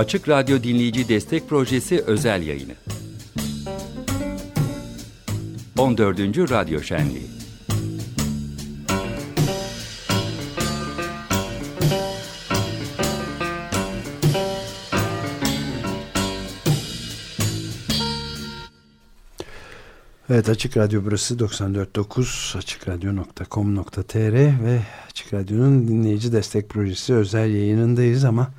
Açık Radyo Dinleyici Destek Projesi özel yayını. 14. Radyo Şenliği Evet Açık Radyo burası 94.9 açıkradyo.com.tr ve Açık Radyo'nun dinleyici destek projesi özel yayınındayız ama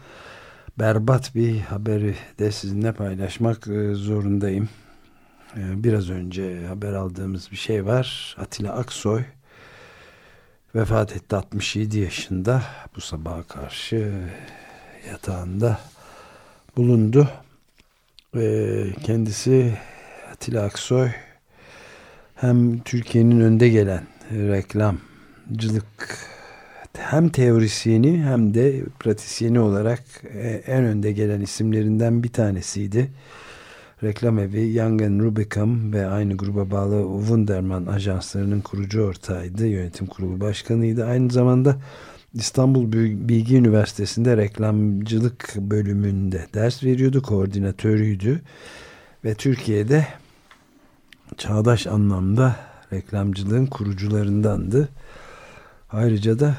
berbat bir haberi de sizinle paylaşmak e, zorundayım. E, biraz önce haber aldığımız bir şey var. Atilla Aksoy vefat etti 67 yaşında. Bu sabaha karşı yatağında bulundu. Kendisi Atilla Aksoy hem Türkiye'nin önde gelen reklamcılık hem teorisyeni hem de pratisyeni olarak e, en önde gelen isimlerinden bir tanesiydi. Reklam evi Young Rubicam ve aynı gruba bağlı Wunderman ajanslarının kurucu ortağıydı. Yönetim kurulu başkanıydı. Aynı zamanda İstanbul Bilgi Üniversitesi'nde reklamcılık bölümünde ders veriyordu. Koordinatörüydü. Ve Türkiye'de çağdaş anlamda reklamcılığın kurucularındandı. Ayrıca da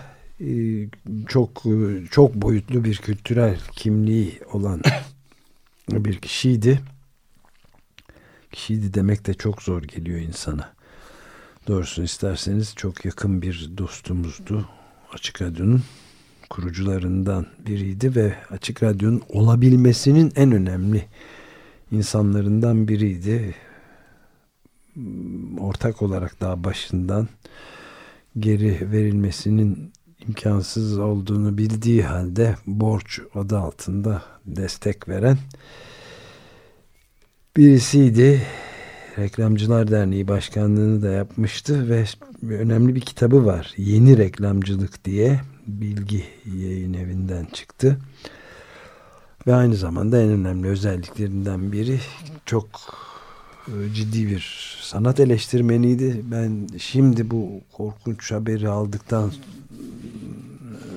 çok çok boyutlu bir kültürel kimliği olan bir kişiydi. Kişiydi demek de çok zor geliyor insana. Doğrusunu isterseniz çok yakın bir dostumuzdu. Açık Radyo'nun kurucularından biriydi ve Açık Radyo'nun olabilmesinin en önemli insanlarından biriydi. Ortak olarak daha başından geri verilmesinin imkansız olduğunu bildiği halde borç adı altında destek veren birisiydi. Reklamcılar Derneği Başkanlığını da yapmıştı ve önemli bir kitabı var. Yeni Reklamcılık diye bilgi yayın evinden çıktı. Ve aynı zamanda en önemli özelliklerinden biri çok e, ciddi bir sanat eleştirmeniydi. Ben şimdi bu korkunç haberi aldıktan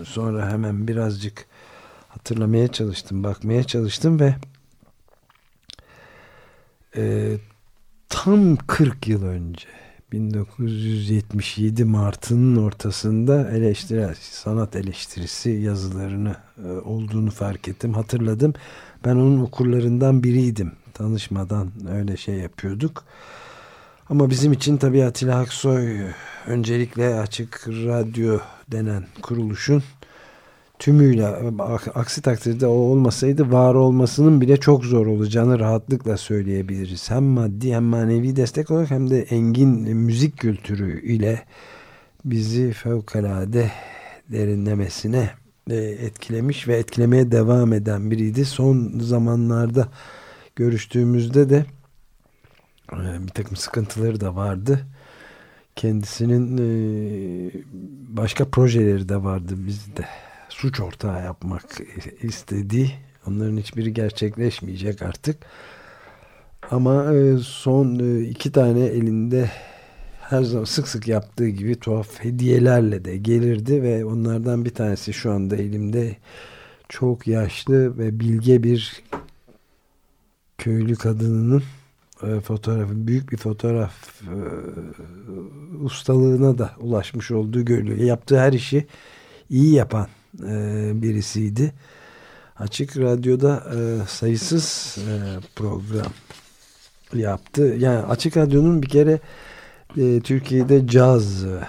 sonra hemen birazcık hatırlamaya çalıştım, bakmaya çalıştım ve e, tam 40 yıl önce 1977 Mart'ın ortasında eleştirel sanat eleştirisi yazılarını e, olduğunu fark ettim, hatırladım. Ben onun okurlarından biriydim. Tanışmadan öyle şey yapıyorduk. Ama bizim için tabii Atilla Aksoy öncelikle Açık Radyo denen kuruluşun tümüyle aksi takdirde o olmasaydı var olmasının bile çok zor olacağını rahatlıkla söyleyebiliriz. Hem maddi hem manevi destek olarak hem de engin müzik kültürü ile bizi fevkalade derinlemesine e, etkilemiş ve etkilemeye devam eden biriydi. Son zamanlarda görüştüğümüzde de e, bir takım sıkıntıları da vardı. Kendisinin e, başka projeleri de vardı bizde. Suç ortağı yapmak istediği. Onların hiçbiri gerçekleşmeyecek artık. Ama e, son iki tane elinde her zaman sık sık yaptığı gibi tuhaf hediyelerle de gelirdi ve onlardan bir tanesi şu anda elimde çok yaşlı ve bilge bir köylü kadınının e, fotoğrafı büyük bir fotoğraf e, ustalığına da ulaşmış olduğu görülüyor. Yaptığı her işi iyi yapan e, birisiydi. Açık Radyo'da e, sayısız e, program yaptı. Yani Açık Radyo'nun bir kere e, Türkiye'de cazın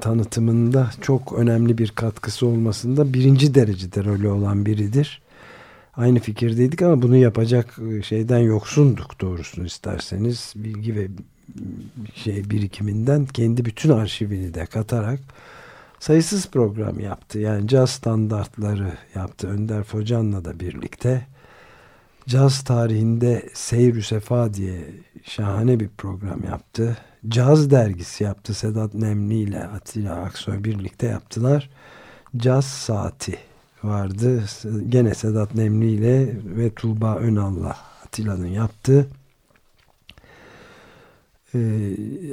tanıtımında çok önemli bir katkısı olmasında birinci derecede rolü olan biridir aynı fikirdeydik ama bunu yapacak e, şeyden yoksunduk doğrusunu isterseniz bilgi ve şey birikiminden kendi bütün arşivini de katarak sayısız program yaptı. Yani caz standartları yaptı Önder Focan'la da birlikte. Caz tarihinde Seyr-ü Sefa diye şahane bir program yaptı. Caz dergisi yaptı Sedat Nemli ile Atilla Aksoy birlikte yaptılar. Caz Saati vardı. Gene Sedat Nemli ile ve Tuğba Önal'la Atilla'nın yaptığı. E,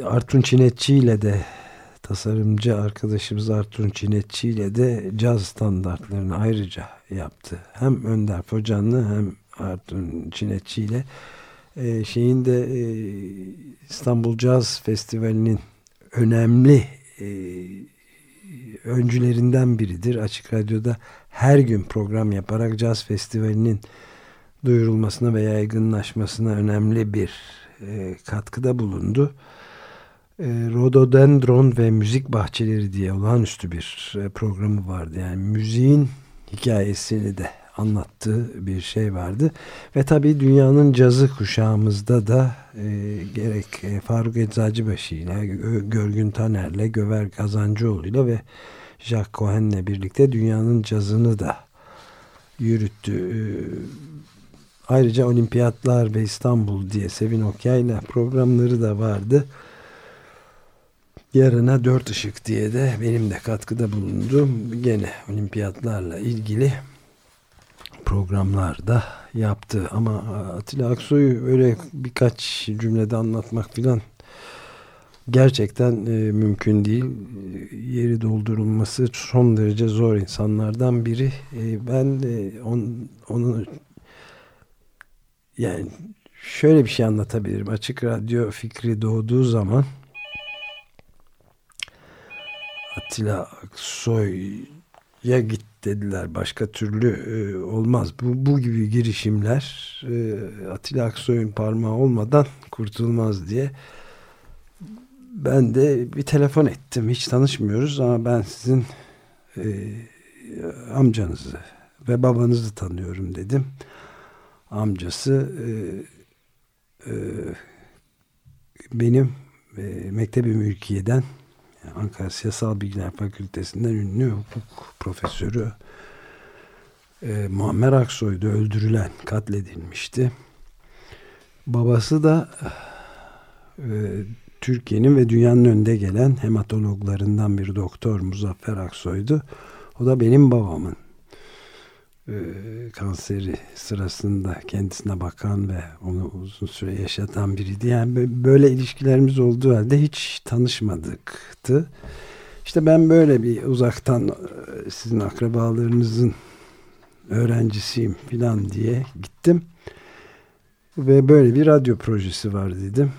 Artun Çinetçi ile de tasarımcı arkadaşımız Artur Çinetçi ile de caz standartlarını ayrıca yaptı. Hem Önder Focanlı hem Artur Çinetçi ile e, şeyin de e, İstanbul Caz Festivali'nin önemli e, öncülerinden biridir. Açık Radyo'da her gün program yaparak Caz Festivali'nin duyurulmasına ve yaygınlaşmasına önemli bir e, katkıda bulundu. E, Rododendron ve Müzik Bahçeleri diye olağanüstü bir e, programı vardı. Yani müziğin hikayesini de anlattığı bir şey vardı. Ve tabii dünyanın cazı kuşağımızda da e, gerek e, Faruk Eczacıbaşı ile Görgün Taner'le Göver Kazancıoğlu ile ve Jacques Cohen'le birlikte dünyanın cazını da yürüttü. E, ayrıca Olimpiyatlar ve İstanbul diye Sevin Okyay'la programları da vardı. Yarına Dört Işık diye de benim de katkıda bulundum. Gene olimpiyatlarla ilgili programlarda yaptı. Ama Atilla Aksoy'u öyle birkaç cümlede anlatmak filan gerçekten e, mümkün değil. Yeri doldurulması son derece zor insanlardan biri. E, ben e, on, onu yani şöyle bir şey anlatabilirim. Açık radyo fikri doğduğu zaman Atilla Aksoy'a git dediler. Başka türlü e, olmaz. Bu, bu gibi girişimler e, Atilla Aksoy'un parmağı olmadan kurtulmaz diye ben de bir telefon ettim. Hiç tanışmıyoruz ama ben sizin e, amcanızı ve babanızı tanıyorum dedim. Amcası e, e, benim e, Mektebi Mülkiye'den Ankara Siyasal Bilgiler Fakültesinden ünlü hukuk profesörü e, Muammer Aksoy'da öldürülen, katledilmişti. Babası da e, Türkiye'nin ve dünyanın önde gelen hematologlarından bir doktor Muzaffer Aksoy'du. O da benim babamın e, kanseri sırasında kendisine bakan ve onu uzun süre yaşatan biriydi. Yani böyle ilişkilerimiz olduğu halde hiç tanışmadıktı. İşte ben böyle bir uzaktan e, sizin akrabalarınızın öğrencisiyim filan diye gittim. Ve böyle bir radyo projesi var dedim.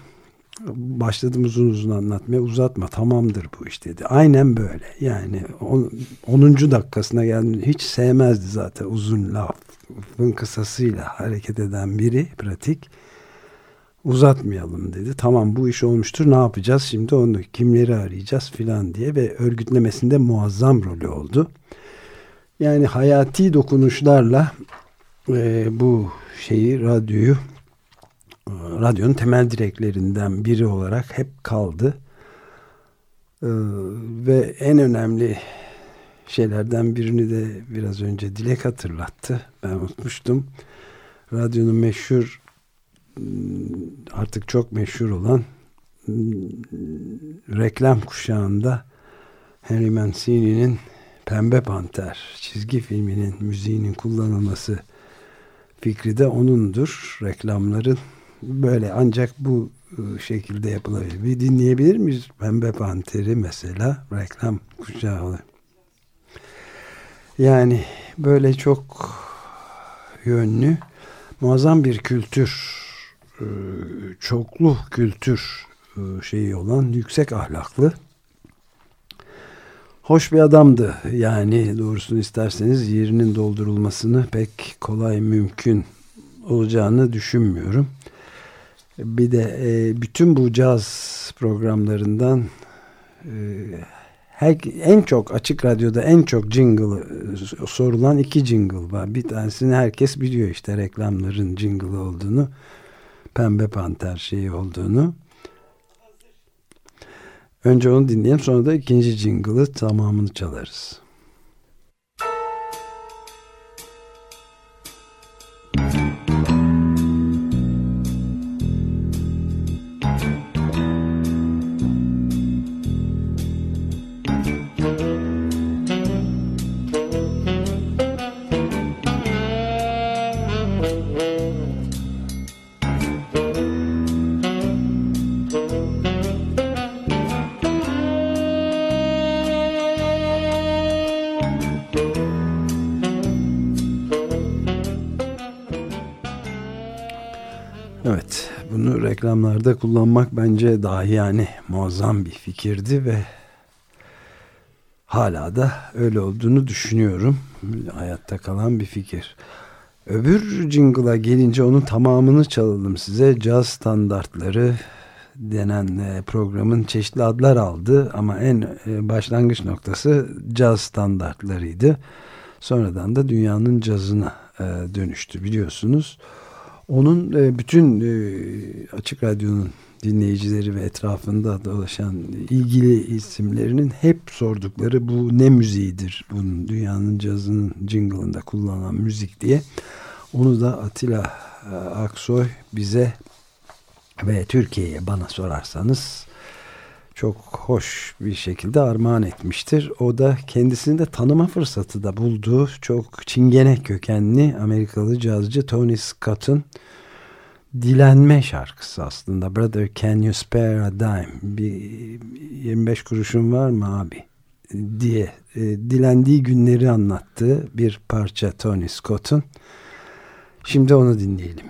Başladım uzun uzun anlatmaya uzatma tamamdır bu iş dedi. Aynen böyle yani 10. dakikasına geldim hiç sevmezdi zaten uzun lafın kısasıyla hareket eden biri pratik. Uzatmayalım dedi. Tamam bu iş olmuştur ne yapacağız şimdi onu kimleri arayacağız filan diye ve örgütlemesinde muazzam rolü oldu. Yani hayati dokunuşlarla e, bu şeyi radyoyu radyonun temel direklerinden biri olarak hep kaldı. Ee, ve en önemli şeylerden birini de biraz önce Dilek hatırlattı. Ben unutmuştum. Radyonun meşhur artık çok meşhur olan reklam kuşağında Henry Mancini'nin Pembe Panter çizgi filminin müziğinin kullanılması fikri de onundur. Reklamların böyle ancak bu ıı, şekilde yapılabilir. Bir dinleyebilir miyiz? Pembe Panter'i mesela reklam kuşağı. Yani böyle çok yönlü muazzam bir kültür ıı, çoklu kültür ıı, şeyi olan yüksek ahlaklı hoş bir adamdı. Yani doğrusunu isterseniz yerinin doldurulmasını pek kolay mümkün olacağını düşünmüyorum. Bir de e, bütün bu caz programlarından e, her, en çok açık radyoda en çok jingle e, sorulan iki jingle var. Bir tanesini herkes biliyor işte reklamların jingle olduğunu. Pembe Panter şeyi olduğunu. Önce onu dinleyelim sonra da ikinci jingle'ı tamamını çalarız. Reklamlarda kullanmak bence dahi yani muazzam bir fikirdi ve hala da öyle olduğunu düşünüyorum. Hayatta kalan bir fikir. Öbür jingle'a gelince onun tamamını çalalım size. Caz standartları denen e, programın çeşitli adlar aldı ama en e, başlangıç noktası caz standartlarıydı. Sonradan da dünyanın cazına e, dönüştü biliyorsunuz. Onun bütün Açık Radyo'nun dinleyicileri ve etrafında dolaşan ilgili isimlerinin hep sordukları bu ne müziğidir bunun dünyanın cazının jingle'ında kullanılan müzik diye. Onu da Atilla Aksoy bize ve Türkiye'ye bana sorarsanız çok hoş bir şekilde armağan etmiştir. O da kendisini de tanıma fırsatı da bulduğu çok çingene kökenli Amerikalı cazcı Tony Scott'ın dilenme şarkısı aslında. Brother can you spare a dime? Bir 25 kuruşun var mı abi? diye e, dilendiği günleri anlattığı bir parça Tony Scott'un. Şimdi onu dinleyelim.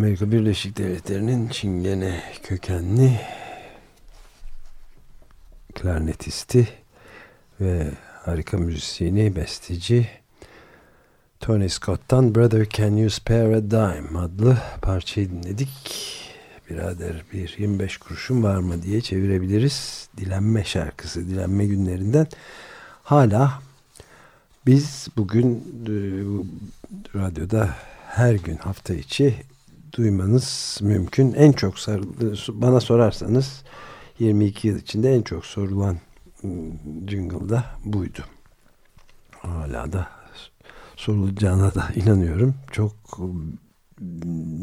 Amerika Birleşik Devletleri'nin Çingene kökenli klarnetisti ve harika müzisyeni, besteci Tony Scott'tan Brother Can You Spare a Dime adlı parçayı dinledik. Birader bir 25 kuruşun var mı diye çevirebiliriz. Dilenme şarkısı, dilenme günlerinden. Hala biz bugün e, radyoda her gün hafta içi duymanız mümkün. En çok bana sorarsanız 22 yıl içinde en çok sorulan ıı, jingle da buydu. Hala da sorulacağına da inanıyorum. Çok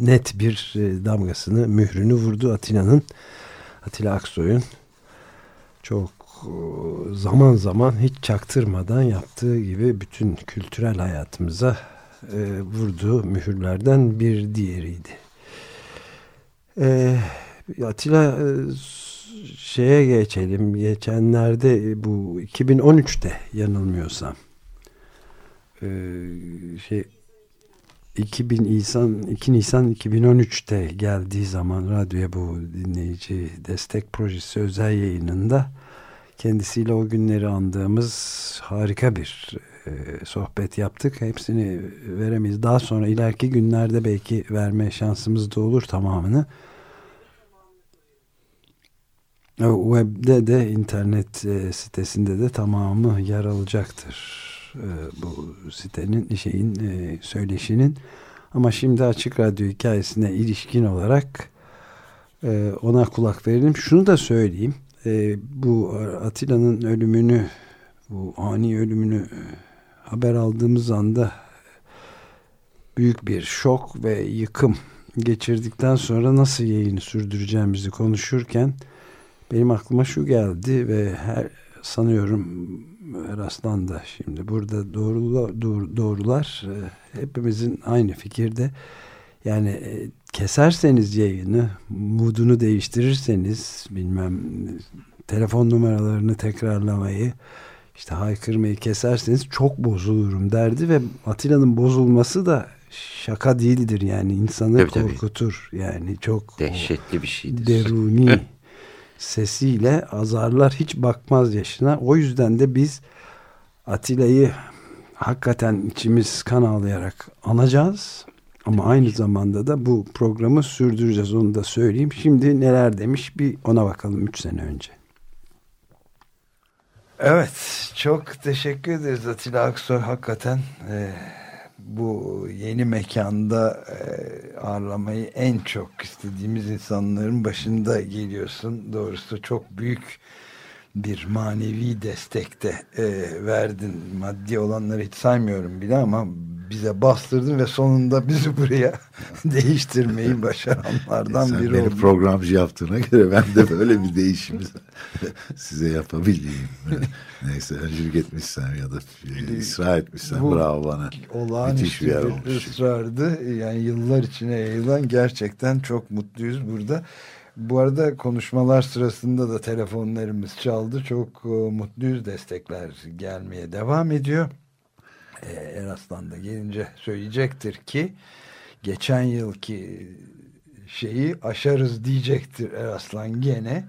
net bir e, damgasını, mührünü vurdu Atilla'nın. Atilla Aksoy'un çok e, zaman zaman hiç çaktırmadan yaptığı gibi bütün kültürel hayatımıza e, vurduğu mühürlerden bir diğeriydi. E, Atilla e, şeye geçelim. Geçenlerde bu 2013'te yanılmıyorsam e, şey 2000 Nisan 2 Nisan 2013'te geldiği zaman radyoya bu dinleyici destek projesi özel yayınında kendisiyle o günleri andığımız harika bir e, sohbet yaptık. Hepsini veremeyiz. Daha sonra ileriki günlerde belki verme şansımız da olur tamamını. Web'de de internet e, sitesinde de tamamı yer alacaktır e, bu sitenin şeyin e, söyleşinin ama şimdi açık radyo hikayesine ilişkin olarak e, ona kulak verelim. Şunu da söyleyeyim. E, bu Atilla'nın ölümünü bu ani ölümünü e, haber aldığımız anda büyük bir şok ve yıkım geçirdikten sonra nasıl yayını sürdüreceğimizi konuşurken benim aklıma şu geldi ve her sanıyorum Eraslan da şimdi burada doğrular, doğru, doğrular e, hepimizin aynı fikirde. Yani e, keserseniz yayını, moodunu değiştirirseniz bilmem telefon numaralarını tekrarlamayı işte haykırmayı keserseniz çok bozulurum derdi ve Atilla'nın bozulması da şaka değildir yani insanı tabii, korkutur tabii. yani çok dehşetli bir şeydir. Deruni sesiyle azarlar hiç bakmaz yaşına. O yüzden de biz Atilla'yı hakikaten içimiz kan ağlayarak anacağız. Ama aynı zamanda da bu programı sürdüreceğiz onu da söyleyeyim. Şimdi neler demiş bir ona bakalım 3 sene önce. Evet çok teşekkür ederiz Atilla Aksoy hakikaten e, bu yeni mekanda e, ağırlamayı en çok istediğimiz insanların başında geliyorsun. Doğrusu çok büyük bir manevi destekte e, verdin. Maddi olanları hiç saymıyorum bile ama bize bastırdın ve sonunda bizi buraya değiştirmeyi başaranlardan Sen biri beni oldun. programcı yaptığına göre ben de böyle bir değişimi size yapabileyim. Neyse öncülük etmişsem ya da ısrar etmişsem Bu, bravo bana. Olağanüstü bir, bir ısrardı. Yani yıllar içine yayılan gerçekten çok mutluyuz burada. Bu arada konuşmalar sırasında da telefonlarımız çaldı. Çok e, mutluyuz destekler gelmeye devam ediyor. E, Eraslan da gelince söyleyecektir ki geçen yılki şeyi aşarız diyecektir Eraslan gene.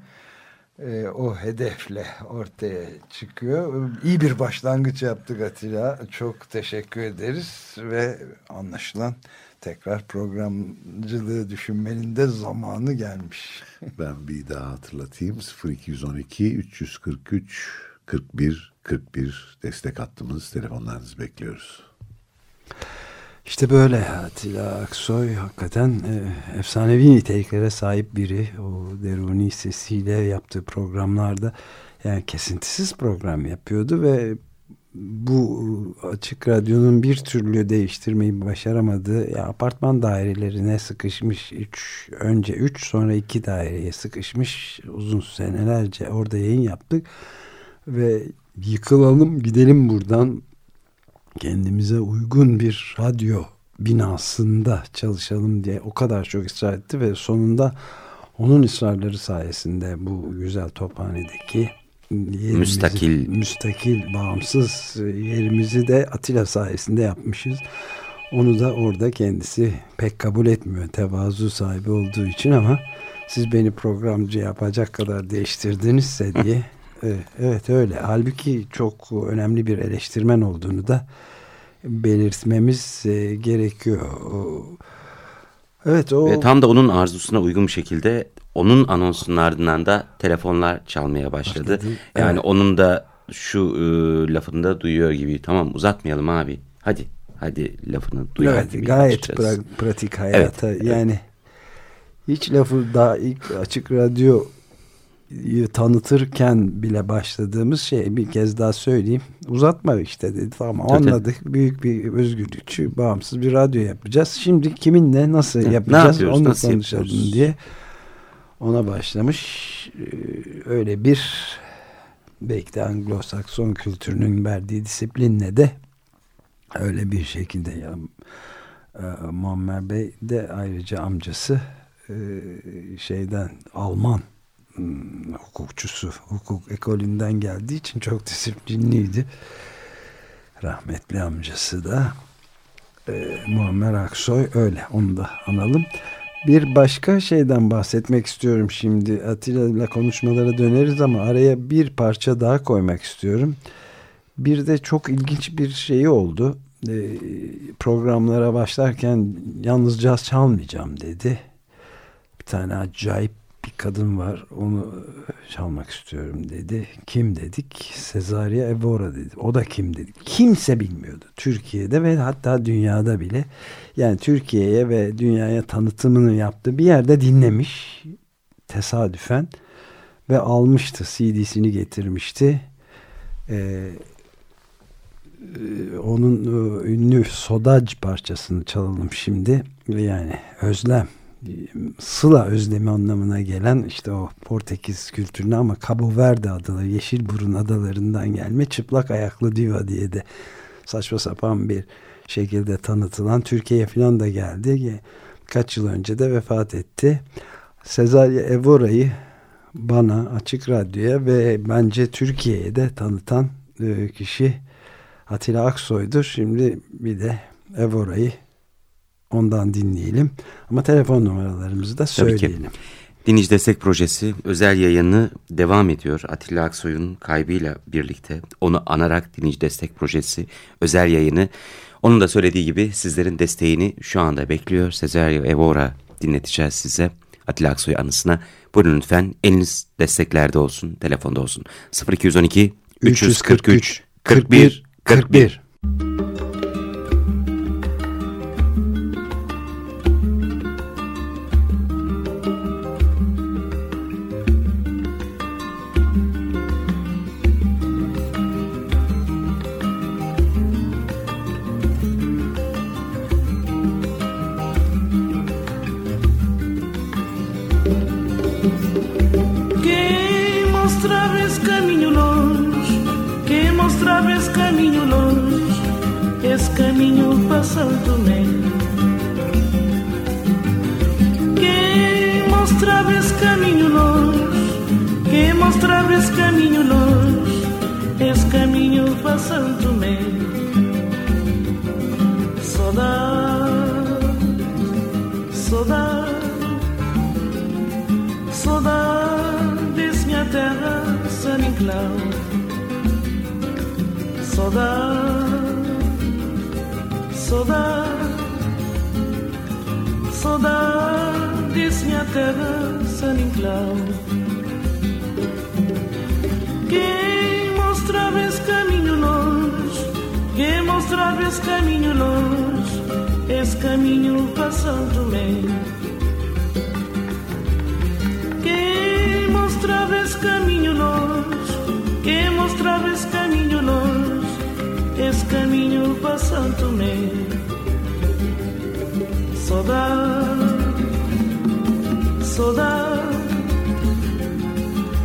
E, o hedefle ortaya çıkıyor. İyi bir başlangıç yaptık Atilla. Çok teşekkür ederiz ve anlaşılan tekrar programcılığı düşünmenin de zamanı gelmiş. ben bir daha hatırlatayım. 0212 343 41 41 destek hattımız. Telefonlarınızı bekliyoruz. İşte böyle Atilla Aksoy hakikaten e, efsanevi niteliklere sahip biri. O deruni sesiyle yaptığı programlarda yani kesintisiz program yapıyordu ve bu açık radyonun bir türlü değiştirmeyi başaramadığı ya apartman dairelerine sıkışmış üç, önce üç sonra iki daireye sıkışmış uzun senelerce orada yayın yaptık ve yıkılalım gidelim buradan kendimize uygun bir radyo binasında çalışalım diye o kadar çok ısrar etti ve sonunda onun ısrarları sayesinde bu güzel tophanedeki yerimizi, müstakil müstakil bağımsız yerimizi de Atilla sayesinde yapmışız. Onu da orada kendisi pek kabul etmiyor tevazu sahibi olduğu için ama siz beni programcı yapacak kadar değiştirdinizse diye evet öyle. Halbuki çok önemli bir eleştirmen olduğunu da belirtmemiz e, gerekiyor. Evet o Ve tam da onun arzusuna uygun bir şekilde onun anonsunun ardından da telefonlar çalmaya başladı. başladı. Yani evet. onun da şu e, lafını da duyuyor gibi. Tamam uzatmayalım abi. Hadi hadi lafını duyuyor evet, gibi. Gayet pra pratik hayata. Evet. Yani hiç lafı daha ilk açık radyo tanıtırken bile başladığımız şey bir kez daha söyleyeyim. Uzatma işte dedi. Tamam anladık. Büyük bir özgürlükçü, bağımsız bir radyo yapacağız. Şimdi kiminle nasıl ne, yapacağız onu nasıl konuşalım diye ona başlamış. Ee, öyle bir belki de Anglo-Sakson kültürünün verdiği disiplinle de öyle bir şekilde ya, e, Muammer Bey de ayrıca amcası e, şeyden Alman hukukçusu, hukuk ekolünden geldiği için çok disiplinliydi. Rahmetli amcası da e, Muammer Aksoy öyle onu da analım. Bir başka şeyden bahsetmek istiyorum şimdi. Atilla ile konuşmalara döneriz ama araya bir parça daha koymak istiyorum. Bir de çok ilginç bir şey oldu. E, programlara başlarken yalnız caz çalmayacağım dedi. Bir tane acayip kadın var onu çalmak istiyorum dedi. Kim dedik? Sezaria Evora dedi. O da kim dedi. Kimse bilmiyordu. Türkiye'de ve hatta dünyada bile. Yani Türkiye'ye ve dünyaya tanıtımını yaptı. Bir yerde dinlemiş tesadüfen ve almıştı. CD'sini getirmişti. Ee, onun ünlü Sodac parçasını çalalım şimdi. Yani Özlem Sıla özlemi anlamına gelen işte o Portekiz kültürüne ama Cabo Verde adaları, Yeşilburun adalarından gelme çıplak ayaklı diva diye de saçma sapan bir şekilde tanıtılan Türkiye'ye falan da geldi. Kaç yıl önce de vefat etti. Sezarya Evora'yı bana Açık Radyo'ya ve bence Türkiye'ye de tanıtan e, kişi Atilla Aksoy'dur. Şimdi bir de Evora'yı Ondan dinleyelim. Ama telefon numaralarımızı da söyleyelim. Dinleyici Destek Projesi özel yayını devam ediyor. Atilla Aksoy'un kaybıyla birlikte onu anarak Dinleyici Destek Projesi özel yayını. Onun da söylediği gibi sizlerin desteğini şu anda bekliyor. Sezerio Evora dinleteceğiz size. Atilla Aksoy anısına. Buyurun lütfen eliniz desteklerde olsun, telefonda olsun. 0212 343 41 41. 41. Saudades, minha terra, San Inclau. Quem mostrava esse caminho longe, quem mostrava esse caminho longe, esse caminho passando bem. Quem mostrava esse caminho longe, quem mostrava esse caminho longe, esse caminho passando bem. Saudade, saudade,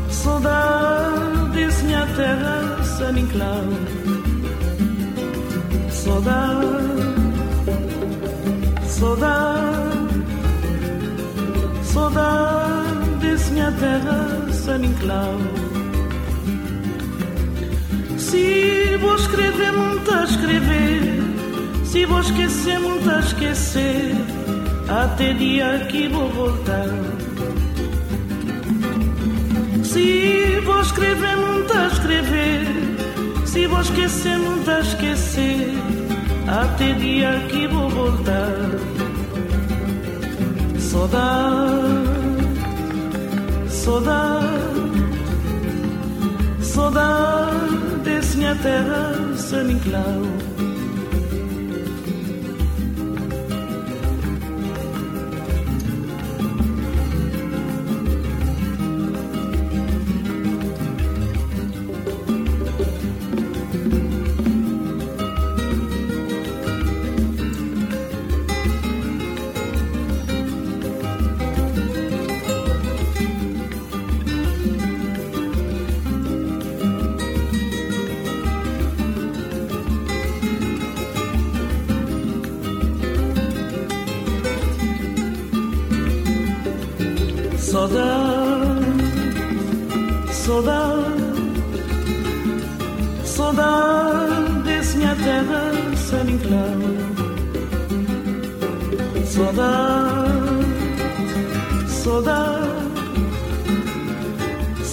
saudade, minha terra, sem enclave. Saudade, saudade, saudade, minha terra, sem enclave. Se vou escrever, não está a escrever. Se vou esquecer, muito a esquecer. Até dia que vou voltar. Se vou escrever, muito a escrever. Se vou esquecer, muito a esquecer. Até dia que vou voltar. Saudade, saudade, saudade minha terra se me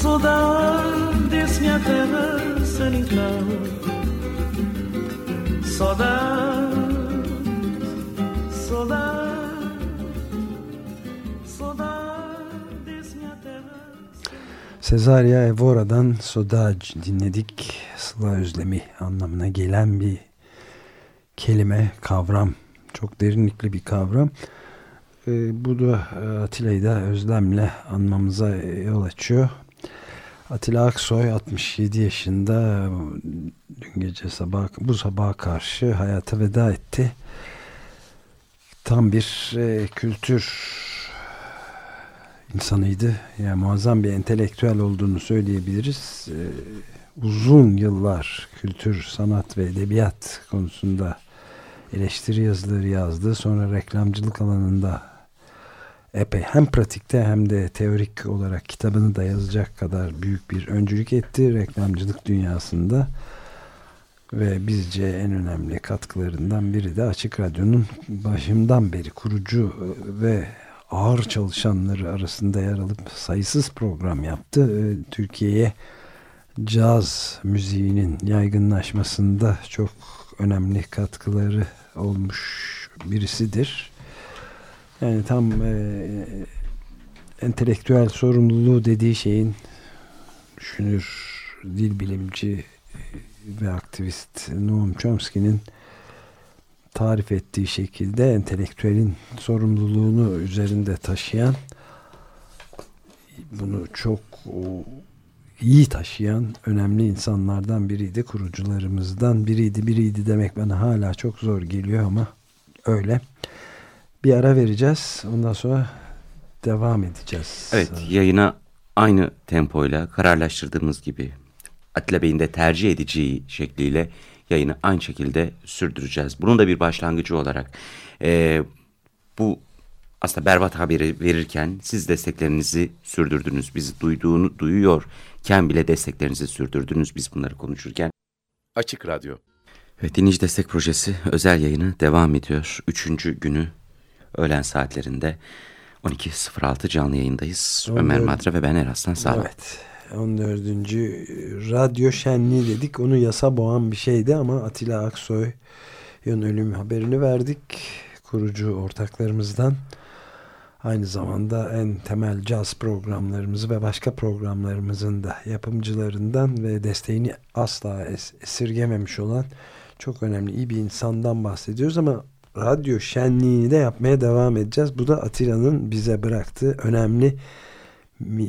saudade desse minha terra sem claro. Saudade, saudade. Cesaria Evora'dan Sodaj dinledik. Sıla özlemi anlamına gelen bir kelime, kavram. Çok derinlikli bir kavram. Ee, bu da e, Atilla'yı da özlemle anmamıza yol açıyor. Atilla Aksoy 67 yaşında dün gece sabah bu sabaha karşı hayata veda etti. Tam bir e, kültür insanıydı. Yani muazzam bir entelektüel olduğunu söyleyebiliriz. Ee, uzun yıllar kültür, sanat ve edebiyat konusunda eleştiri yazıları yazdı. Sonra reklamcılık alanında epey hem pratikte hem de teorik olarak kitabını da yazacak kadar büyük bir öncülük etti reklamcılık dünyasında. Ve bizce en önemli katkılarından biri de Açık Radyo'nun başından beri kurucu ve ağır çalışanları arasında yer alıp sayısız program yaptı. Ee, Türkiye'ye caz müziğinin yaygınlaşmasında çok önemli katkıları olmuş birisidir. Yani tam e, entelektüel sorumluluğu dediği şeyin düşünür, dil bilimci ve aktivist Noam Chomsky'nin tarif ettiği şekilde entelektüelin sorumluluğunu üzerinde taşıyan bunu çok iyi taşıyan önemli insanlardan biriydi. Kurucularımızdan biriydi. Biriydi demek bana hala çok zor geliyor ama öyle. Bir ara vereceğiz. Ondan sonra devam edeceğiz. Evet yayına aynı tempoyla kararlaştırdığımız gibi Atilla Bey'in de tercih edeceği şekliyle yayını aynı şekilde sürdüreceğiz. Bunun da bir başlangıcı olarak e, bu aslında berbat haberi verirken siz desteklerinizi sürdürdünüz. Bizi duyduğunu duyuyorken bile desteklerinizi sürdürdünüz biz bunları konuşurken. Açık Radyo. Evet dinleyici destek projesi özel yayını devam ediyor. Üçüncü günü öğlen saatlerinde 12.06 canlı yayındayız. Ömer, Ömer Madra ve ben Eraslan Sağlam. Evet. 14. radyo şenliği dedik. Onu yasa boğan bir şeydi ama Atilla Aksoy'un ölüm haberini verdik. Kurucu ortaklarımızdan. Aynı zamanda en temel caz programlarımızı ve başka programlarımızın da yapımcılarından ve desteğini asla es esirgememiş olan çok önemli iyi bir insandan bahsediyoruz ama radyo şenliğini de yapmaya devam edeceğiz. Bu da Atilla'nın bize bıraktığı önemli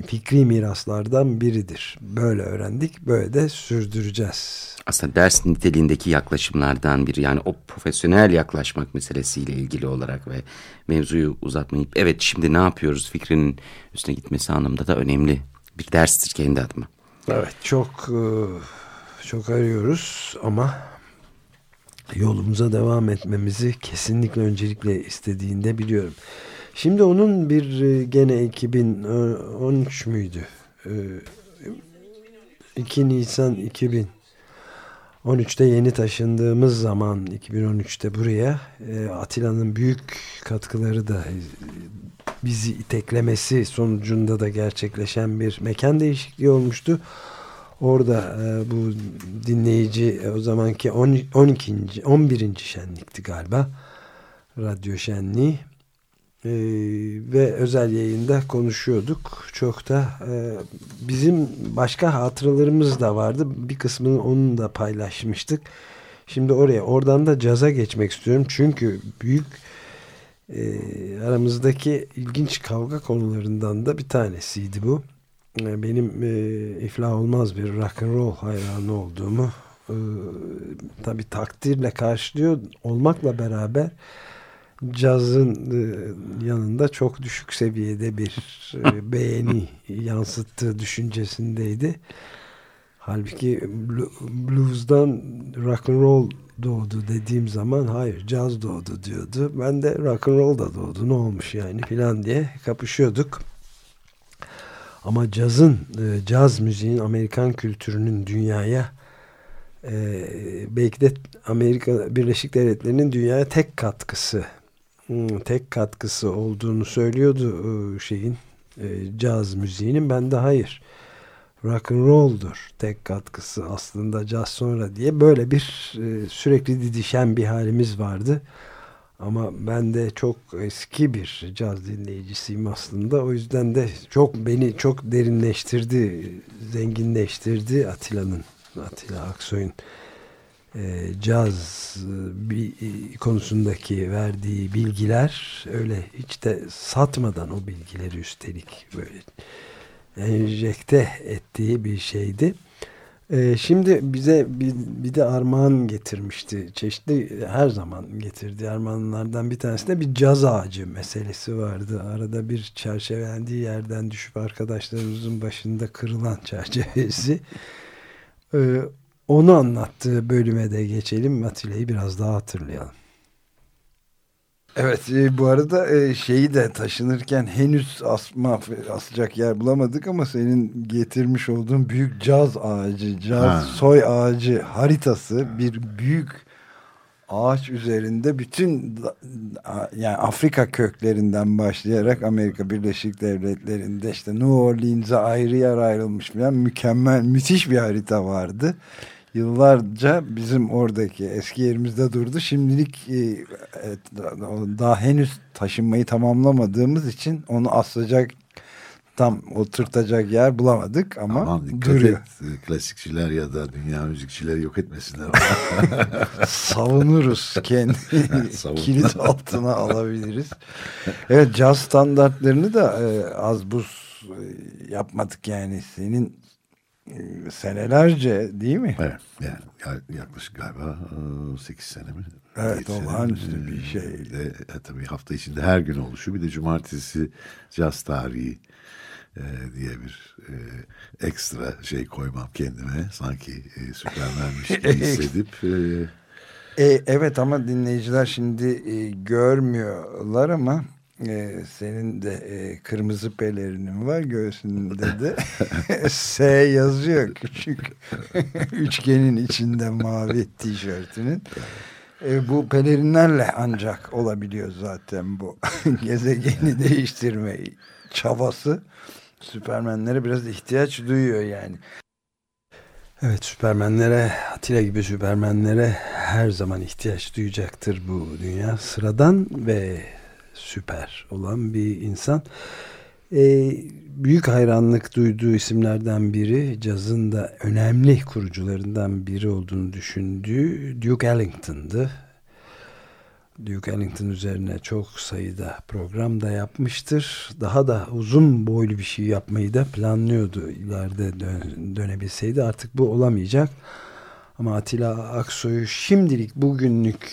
fikri miraslardan biridir. Böyle öğrendik, böyle de sürdüreceğiz. Aslında ders niteliğindeki yaklaşımlardan biri. Yani o profesyonel yaklaşmak meselesiyle ilgili olarak ve mevzuyu uzatmayıp evet şimdi ne yapıyoruz fikrinin üstüne gitmesi anlamında da önemli bir derstir kendi adıma. Evet çok e, çok arıyoruz ama yolumuza devam etmemizi kesinlikle öncelikle istediğinde biliyorum. Şimdi onun bir e, gene 2013 müydü? 2 e, Nisan 2013'te yeni taşındığımız zaman 2013'te buraya e, Atilla'nın büyük katkıları da bizi iteklemesi sonucunda da gerçekleşen bir mekan değişikliği olmuştu. Orada bu dinleyici o zamanki 12. 11. şenlikti galiba. Radyo şenliği ee, ve özel yayında konuşuyorduk. Çok da e, bizim başka hatıralarımız da vardı. Bir kısmını onun da paylaşmıştık. Şimdi oraya oradan da caza geçmek istiyorum. Çünkü büyük e, aramızdaki ilginç kavga konularından da bir tanesiydi bu. E, benim e, iflah olmaz bir rock and roll hayranı olduğumu e, tabii takdirle karşılıyor olmakla beraber cazın e, yanında çok düşük seviyede bir e, beğeni yansıttığı düşüncesindeydi. Halbuki blues'dan rock and roll doğdu dediğim zaman hayır caz doğdu diyordu. Ben de rock and roll da doğdu ne olmuş yani filan diye kapışıyorduk. Ama cazın, e, caz müziğin Amerikan kültürünün dünyaya e, belki de Amerika Birleşik Devletleri'nin dünyaya tek katkısı hmm, tek katkısı olduğunu söylüyordu e, şeyin e, caz müziğinin ben de hayır rock and roll'dur tek katkısı aslında caz sonra diye böyle bir e, sürekli didişen bir halimiz vardı. Ama ben de çok eski bir caz dinleyicisiyim aslında. O yüzden de çok beni çok derinleştirdi, zenginleştirdi Atilla'nın, Atilla Aksoy'un e, caz e, bir, e, konusundaki verdiği bilgiler öyle hiç de satmadan o bilgileri üstelik böyle enjekte ettiği bir şeydi. Ee, şimdi bize bir, de armağan getirmişti. Çeşitli her zaman getirdiği armağanlardan bir tanesi de bir caz ağacı meselesi vardı. Arada bir çerçevelendiği yerden düşüp arkadaşlarımızın başında kırılan çerçevesi. Ee, onu anlattığı bölüme de geçelim. Atilla'yı biraz daha hatırlayalım. Evet e, bu arada e, şeyi de taşınırken henüz asma asacak yer bulamadık ama senin getirmiş olduğun büyük caz ağacı, caz ha. soy ağacı haritası bir büyük ağaç üzerinde bütün yani Afrika köklerinden başlayarak Amerika Birleşik Devletleri'nde işte New Orleans'a ayrı yer ayrılmış falan mükemmel müthiş bir harita vardı yıllarca bizim oradaki eski yerimizde durdu. Şimdilik e, daha henüz taşınmayı tamamlamadığımız için onu asacak tam oturtacak yer bulamadık ama Aman duruyor. Et, klasikçiler ya da dünya müzikçileri yok etmesinler. Savunuruz kendi kilit altına alabiliriz. Evet caz standartlarını da e, az buz e, yapmadık yani senin senelerce değil mi? Evet. Yani yaklaşık galiba 8 sene mi? Evet olağanüstü bir şey. De, e, tabii hafta içinde her gün oluşu. Bir de cumartesi caz tarihi e, diye bir e, ekstra şey koymam kendime. Sanki e, süpermenmiş gibi hissedip... E, e, evet ama dinleyiciler şimdi e, görmüyorlar ama ee, senin de e, kırmızı pelerinin var göğsünde de S yazıyor küçük üçgenin içinde mavi tişörtünün. E, bu pelerinlerle ancak olabiliyor zaten bu gezegeni değiştirme çabası. Süpermenlere biraz ihtiyaç duyuyor yani. Evet süpermenlere Atilla gibi süpermenlere her zaman ihtiyaç duyacaktır bu dünya. Sıradan ve süper olan bir insan. E, büyük hayranlık duyduğu isimlerden biri, cazın da önemli kurucularından biri olduğunu düşündüğü Duke Ellington'dı. Duke Ellington üzerine çok sayıda program da yapmıştır. Daha da uzun boylu bir şey yapmayı da planlıyordu ileride dön dönebilseydi. Artık bu olamayacak. Ama Atilla Aksoy'u şimdilik bugünlük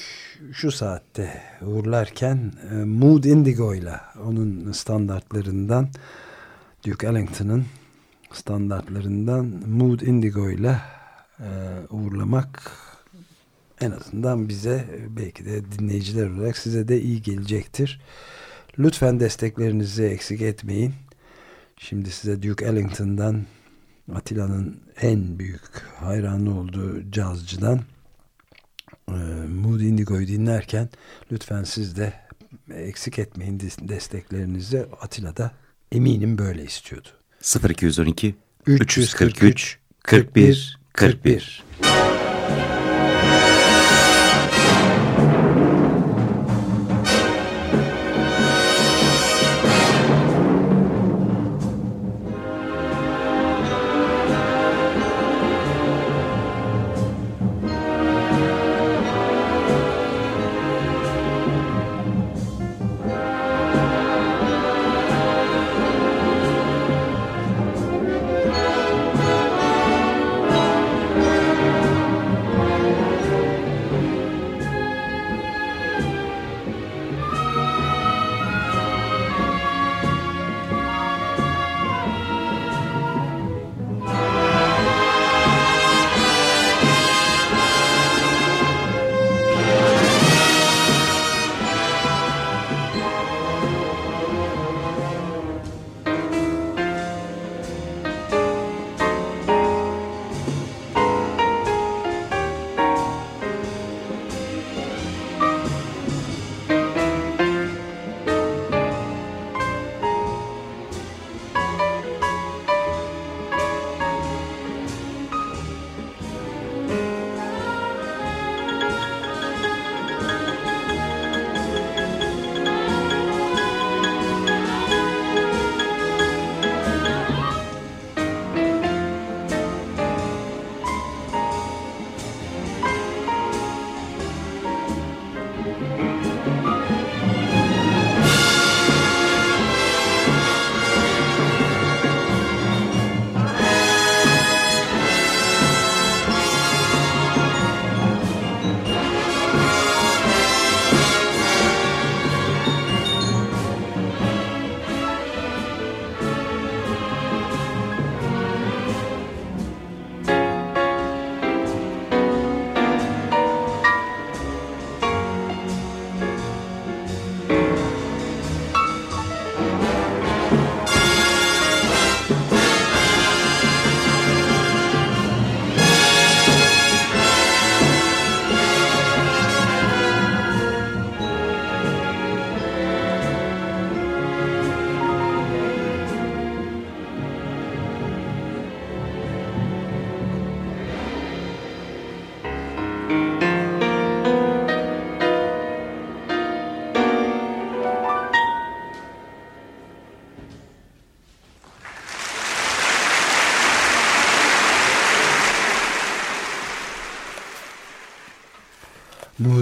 şu saatte uğurlarken e, Mood Indigo ile onun standartlarından Duke Ellington'ın standartlarından Mood Indigo ile e, uğurlamak en azından bize belki de dinleyiciler olarak size de iyi gelecektir. Lütfen desteklerinizi eksik etmeyin. Şimdi size Duke Ellington'dan Atilla'nın en büyük hayranı olduğu cazcıdan e, Mood Indigo'yu dinlerken lütfen siz de eksik etmeyin desteklerinizi Atilla da eminim böyle istiyordu. 0212 343 41 41, 41.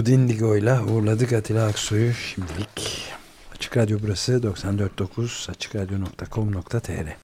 Dindigo ile uğurladık Atilla Aksoy'u şimdilik. Açık Radyo burası 94.9 açıkradio.com.tr